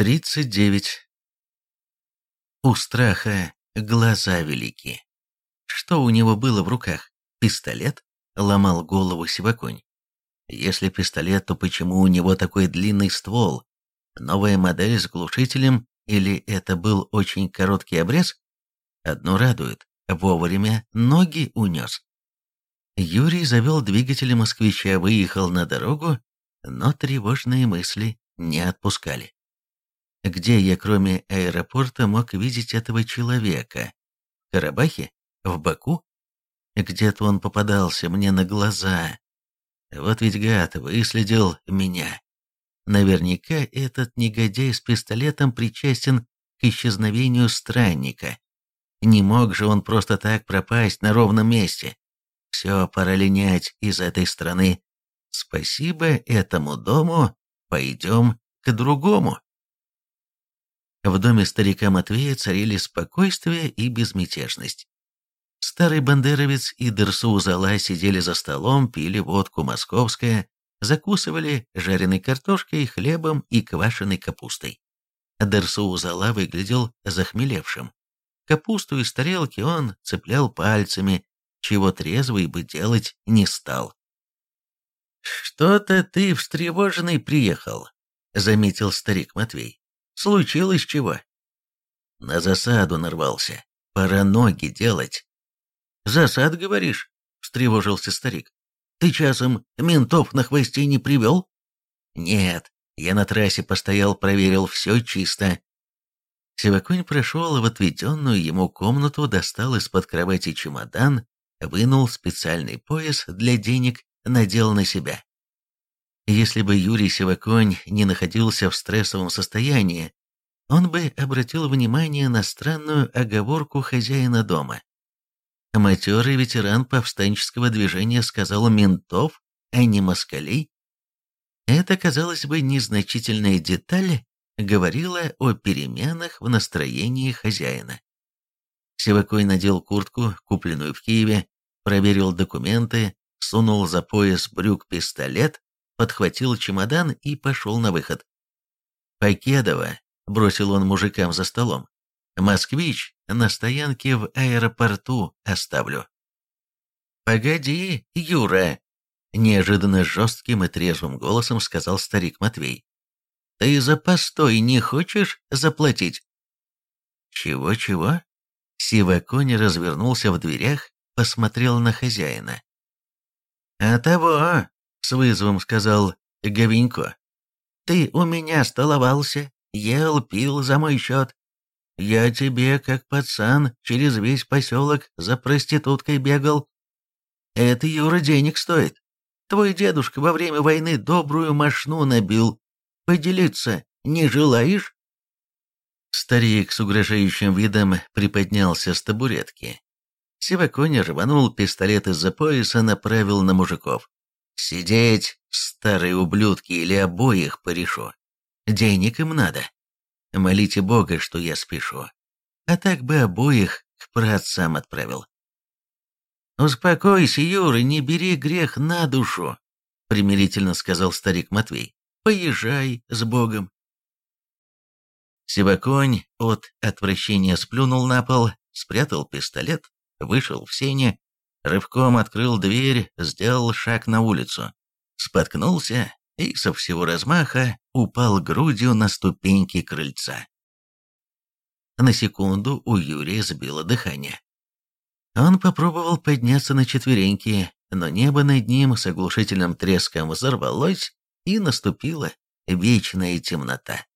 39. У страха глаза велики. Что у него было в руках? Пистолет? Ломал голову Сиваконь. Если пистолет, то почему у него такой длинный ствол? Новая модель с глушителем или это был очень короткий обрез? Одно радует, вовремя ноги унес. Юрий завел двигатель москвича, выехал на дорогу, но тревожные мысли не отпускали. Где я, кроме аэропорта, мог видеть этого человека? В Карабахе? В Баку? Где-то он попадался мне на глаза. Вот ведь гад выследил меня. Наверняка этот негодяй с пистолетом причастен к исчезновению странника. Не мог же он просто так пропасть на ровном месте. Все, пора линять из этой страны. Спасибо этому дому, пойдем к другому. В доме старика Матвея царили спокойствие и безмятежность. Старый бандеровец и Дерсу Зала сидели за столом, пили водку московская, закусывали жареной картошкой, хлебом и квашеной капустой. Дерсу Зала выглядел захмелевшим. Капусту из тарелки он цеплял пальцами, чего трезвый бы делать не стал. «Что-то ты встревоженный приехал», — заметил старик Матвей. Случилось чего? На засаду нарвался. Пора ноги делать. Засад, говоришь? Встревожился старик. Ты часом ментов на хвосте не привел? Нет, я на трассе постоял, проверил, все чисто. Севаконь прошел в отведенную ему комнату, достал из-под кровати чемодан, вынул специальный пояс для денег, надел на себя. Если бы Юрий Сиваконь не находился в стрессовом состоянии, он бы обратил внимание на странную оговорку хозяина дома. Матерый ветеран повстанческого движения сказал ментов, а не москалей. Это, казалось бы, незначительная деталь говорила о переменах в настроении хозяина. Севакой надел куртку, купленную в Киеве, проверил документы, сунул за пояс брюк пистолет, подхватил чемодан и пошел на выход. Покедово, бросил он мужикам за столом. «Москвич на стоянке в аэропорту оставлю». «Погоди, Юра!» — неожиданно жестким и трезвым голосом сказал старик Матвей. «Ты за постой не хочешь заплатить?» «Чего-чего?» Сивакони развернулся в дверях, посмотрел на хозяина. «А того!» С вызовом сказал Говенько. «Ты у меня столовался, ел, пил за мой счет. Я тебе, как пацан, через весь поселок за проституткой бегал. Это, Юра, денег стоит. Твой дедушка во время войны добрую мошну набил. Поделиться не желаешь?» Старик с угрожающим видом приподнялся с табуретки. Сиваконя рванул пистолет из-за пояса, направил на мужиков. Сидеть, старые ублюдки, или обоих порешу. Денег им надо. Молите Бога, что я спешу. А так бы обоих к праотцам отправил. «Успокойся, Юра, не бери грех на душу», — примирительно сказал старик Матвей. «Поезжай с Богом». Сиваконь от отвращения сплюнул на пол, спрятал пистолет, вышел в сене, Рывком открыл дверь, сделал шаг на улицу. Споткнулся и со всего размаха упал грудью на ступеньки крыльца. На секунду у Юрия сбило дыхание. Он попробовал подняться на четвереньки, но небо над ним с оглушительным треском взорвалось, и наступила вечная темнота.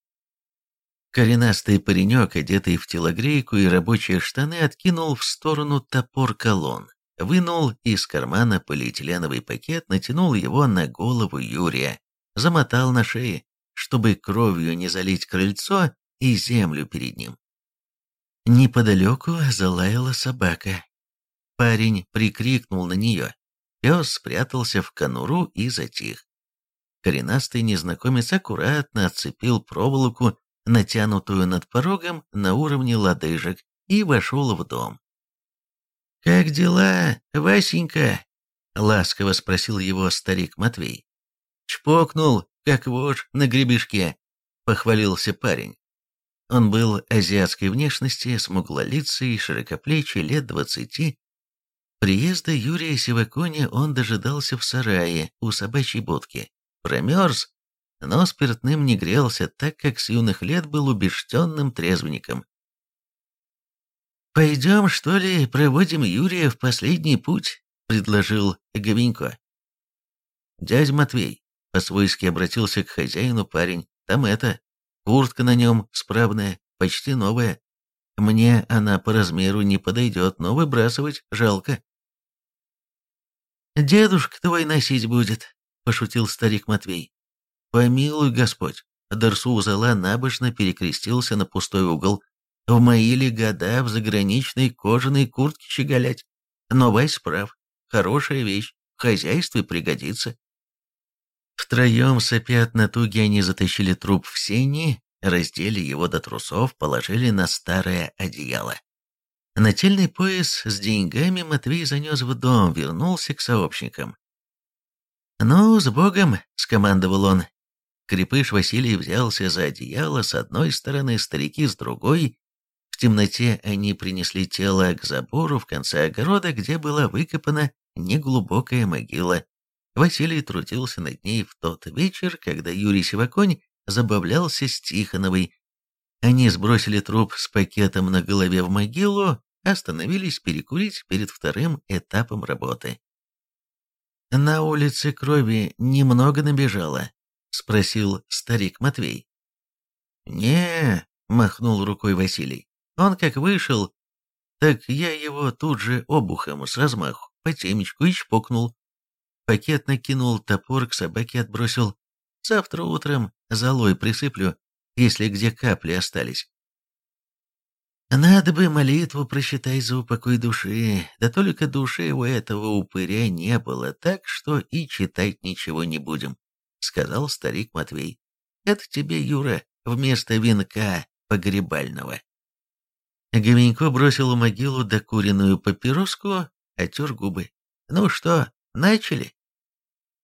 Коренастый паренек, одетый в телогрейку и рабочие штаны, откинул в сторону топор колонн вынул из кармана полиэтиленовый пакет, натянул его на голову Юрия, замотал на шее, чтобы кровью не залить крыльцо и землю перед ним. Неподалеку залаяла собака. Парень прикрикнул на нее. Пес спрятался в конуру и затих. Коренастый незнакомец аккуратно отцепил проволоку, натянутую над порогом на уровне лодыжек, и вошел в дом. «Как дела, Васенька?» — ласково спросил его старик Матвей. Чпокнул, как вож на гребешке. — похвалился парень. Он был азиатской внешности, смуглолицый, широкоплечий, лет двадцати. Приезда Юрия Сивакони он дожидался в сарае у собачьей будки. Промерз, но спиртным не грелся, так как с юных лет был убежденным трезвенником. «Пойдем, что ли, проводим Юрия в последний путь?» — предложил Говенько. «Дядя Матвей», — по-свойски обратился к хозяину парень, — «там это, куртка на нем справная, почти новая. Мне она по размеру не подойдет, но выбрасывать жалко». «Дедушка твой носить будет», — пошутил старик Матвей. «Помилуй, Господь!» Дарсу Узала набожно перекрестился на пустой угол. В мои ли года в заграничной кожаной куртке щеголять? Но Вась прав. Хорошая вещь. В хозяйстве пригодится. Втроем сопя от натуги они затащили труп в сени, раздели его до трусов, положили на старое одеяло. Нательный пояс с деньгами Матвей занес в дом, вернулся к сообщникам. «Ну, с Богом!» — скомандовал он. Крепыш Василий взялся за одеяло с одной стороны, старики с другой, темноте они принесли тело к забору в конце огорода, где была выкопана неглубокая могила. Василий трудился над ней в тот вечер, когда Юрий Сиваконь забавлялся с Тихоновой. Они сбросили труп с пакетом на голове в могилу, остановились перекурить перед вторым этапом работы. «На улице крови немного набежало?» — спросил старик Матвей. «Не», — махнул рукой Василий. Он как вышел, так я его тут же обухом с размаху по темечку и чпокнул. Пакет накинул, топор к собаке отбросил. Завтра утром золой присыплю, если где капли остались. Надо бы молитву прочитать за упокой души, да только души у этого упыря не было, так что и читать ничего не будем, — сказал старик Матвей. Это тебе, Юра, вместо венка погребального. Гоменько бросил в могилу докуренную папироску, отер губы. «Ну что, начали?»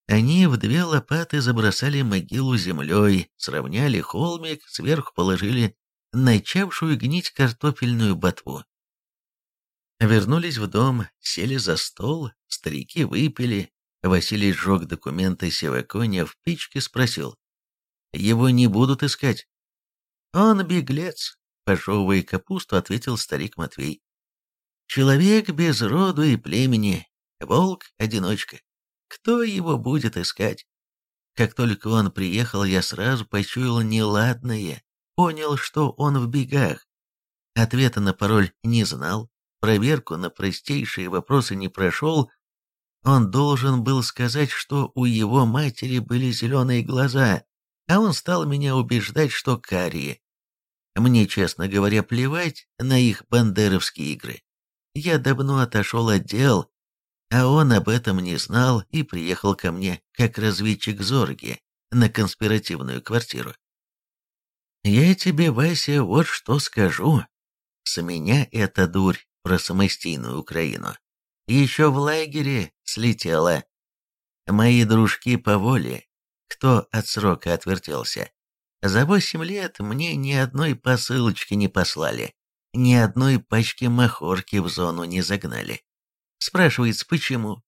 Они в две лопаты забросали могилу землей, сравняли холмик, сверху положили начавшую гнить картофельную ботву. Вернулись в дом, сели за стол, старики выпили. Василий сжег документы Севаконя в печке, спросил. «Его не будут искать?» «Он беглец», Пожевывая капусту, ответил старик Матвей. Человек без роду и племени, волк-одиночка. Кто его будет искать? Как только он приехал, я сразу почуял неладное, понял, что он в бегах. Ответа на пароль не знал, проверку на простейшие вопросы не прошел. Он должен был сказать, что у его матери были зеленые глаза, а он стал меня убеждать, что карие. Мне, честно говоря, плевать на их бандеровские игры. Я давно отошел от дел, а он об этом не знал и приехал ко мне, как разведчик Зорги, на конспиративную квартиру. Я тебе, Вася, вот что скажу. С меня эта дурь про самостийную Украину. Еще в лагере слетела. Мои дружки по воле, кто от срока отвертелся, за восемь лет мне ни одной посылочки не послали, ни одной пачки махорки в зону не загнали. Спрашивается, почему?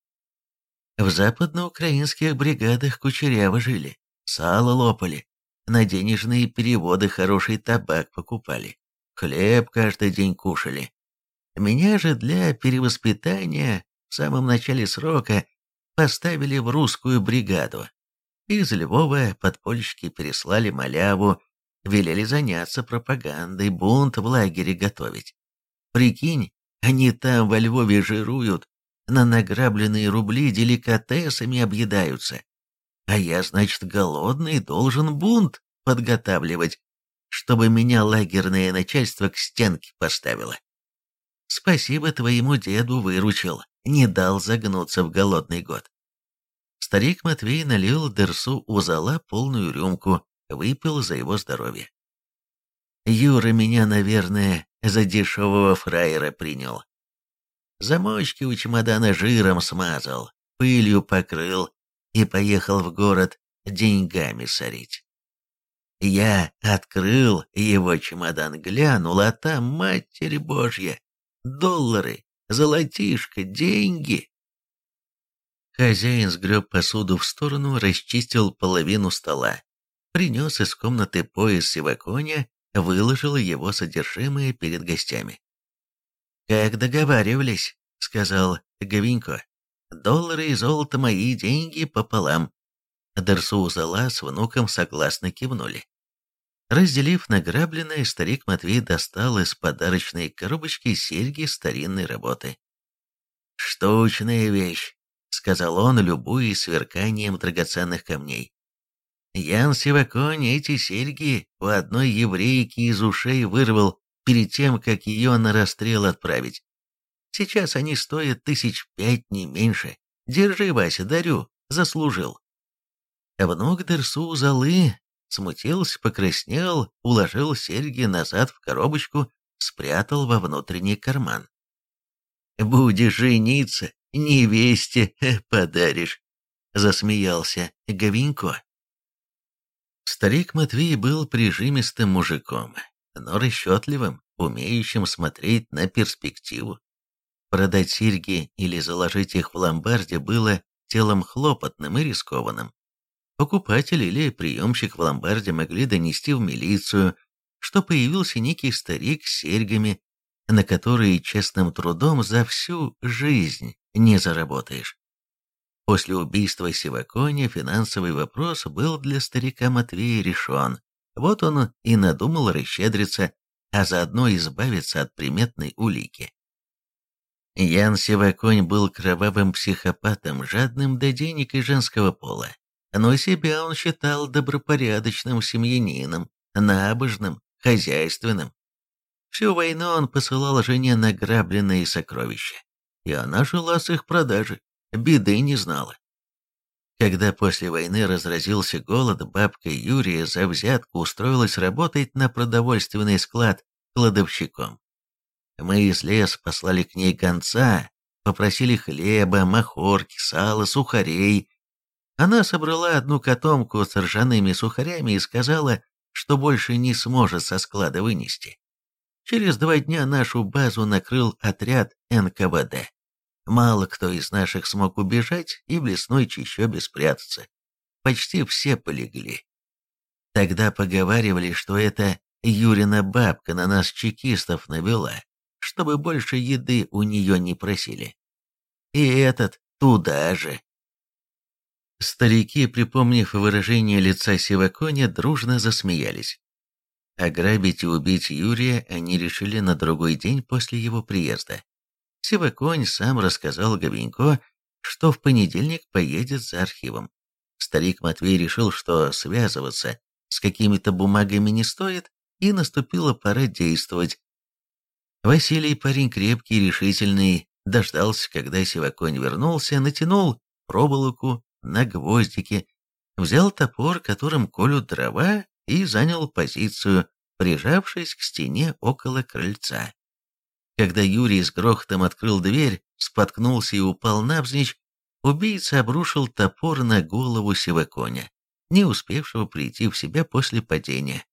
В западноукраинских бригадах кучеряво жили, сало лопали, на денежные переводы хороший табак покупали, хлеб каждый день кушали. Меня же для перевоспитания в самом начале срока поставили в русскую бригаду, из Львова подпольщики переслали маляву, велели заняться пропагандой, бунт в лагере готовить. Прикинь, они там во Львове жируют, на награбленные рубли деликатесами объедаются. А я, значит, голодный, должен бунт подготавливать, чтобы меня лагерное начальство к стенке поставило. Спасибо твоему деду выручил, не дал загнуться в голодный год. Старик Матвей налил Дерсу у зала полную рюмку, выпил за его здоровье. Юра меня, наверное, за дешевого фраера принял. Замочки у чемодана жиром смазал, пылью покрыл и поехал в город деньгами сорить. Я открыл его чемодан, глянул, а там, Матерь Божья, доллары, золотишко, деньги. Хозяин сгреб посуду в сторону, расчистил половину стола, принес из комнаты пояс сиваконя, выложил его содержимое перед гостями. «Как договаривались», — сказал Гавинько, — «доллары и золото мои деньги пополам». Дерсу Зала с внуком согласно кивнули. Разделив награбленное, старик Матвей достал из подарочной коробочки серьги старинной работы. «Штучная вещь», — сказал он, любуясь сверканием драгоценных камней. Ян Сиваконь эти серьги у одной еврейки из ушей вырвал перед тем, как ее на расстрел отправить. Сейчас они стоят тысяч пять, не меньше. Держи, Вася, дарю, заслужил. Внук Дерсу Залы смутился, покраснел, уложил серьги назад в коробочку, спрятал во внутренний карман. «Будешь жениться, невесте подаришь», — засмеялся Говенько. Старик Матвей был прижимистым мужиком, но расчетливым, умеющим смотреть на перспективу. Продать серьги или заложить их в ломбарде было телом хлопотным и рискованным. Покупатель или приемщик в ломбарде могли донести в милицию, что появился некий старик с серьгами, на которые честным трудом за всю жизнь не заработаешь. После убийства Сиваконя финансовый вопрос был для старика Матвея решен. Вот он и надумал расщедриться, а заодно избавиться от приметной улики. Ян Сиваконь был кровавым психопатом, жадным до денег и женского пола но себя он считал добропорядочным семьянином, набожным, хозяйственным. Всю войну он посылал жене награбленные сокровища, и она жила с их продажи, беды не знала. Когда после войны разразился голод, бабка Юрия за взятку устроилась работать на продовольственный склад кладовщиком. Мы из лес послали к ней гонца, попросили хлеба, махорки, сала, сухарей, она собрала одну котомку с ржаными сухарями и сказала, что больше не сможет со склада вынести. Через два дня нашу базу накрыл отряд НКВД. Мало кто из наших смог убежать и в лесной чащобе спрятаться. Почти все полегли. Тогда поговаривали, что это Юрина бабка на нас чекистов навела, чтобы больше еды у нее не просили. И этот туда же. Старики, припомнив выражение лица Сиваконя, дружно засмеялись. Ограбить и убить Юрия они решили на другой день после его приезда. Сиваконь сам рассказал Гавенько, что в понедельник поедет за архивом. Старик Матвей решил, что связываться с какими-то бумагами не стоит, и наступила пора действовать. Василий, парень крепкий, решительный, дождался, когда Сиваконь вернулся, натянул проволоку на гвоздики, взял топор, которым колют дрова, и занял позицию, прижавшись к стене около крыльца. Когда Юрий с грохотом открыл дверь, споткнулся и упал навзничь, убийца обрушил топор на голову Сиваконя, не успевшего прийти в себя после падения.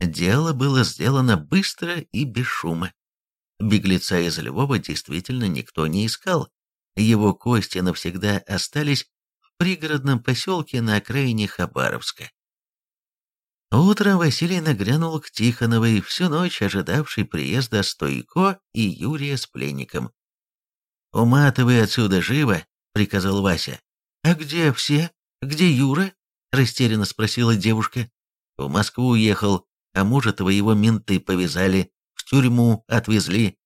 Дело было сделано быстро и без шума. Беглеца из Львова действительно никто не искал. Его кости навсегда остались пригородном поселке на окраине Хабаровска. Утром Василий нагрянул к Тихоновой, всю ночь ожидавшей приезда Стойко и Юрия с пленником. «Уматывай отсюда живо», — приказал Вася. «А где все? Где Юра?» — растерянно спросила девушка. «В Москву уехал, а мужа твоего менты повязали, в тюрьму отвезли».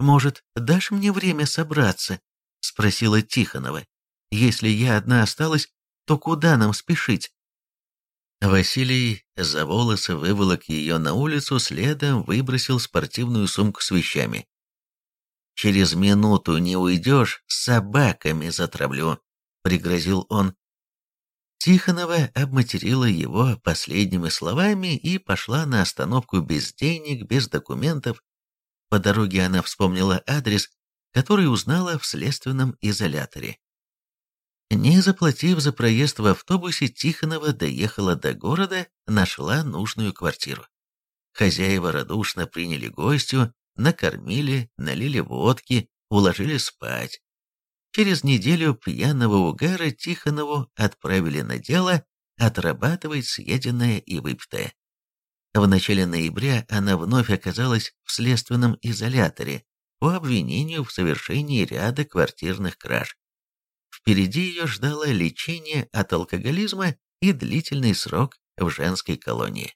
«Может, дашь мне время собраться?» — спросила Тихонова. Если я одна осталась, то куда нам спешить?» Василий за волосы выволок ее на улицу, следом выбросил спортивную сумку с вещами. «Через минуту не уйдешь, собаками затравлю», — пригрозил он. Тихонова обматерила его последними словами и пошла на остановку без денег, без документов. По дороге она вспомнила адрес, который узнала в следственном изоляторе. Не заплатив за проезд в автобусе, Тихонова доехала до города, нашла нужную квартиру. Хозяева радушно приняли гостю, накормили, налили водки, уложили спать. Через неделю пьяного угара Тихонову отправили на дело отрабатывать съеденное и выпитое. В начале ноября она вновь оказалась в следственном изоляторе по обвинению в совершении ряда квартирных краж. Впереди ее ждало лечение от алкоголизма и длительный срок в женской колонии.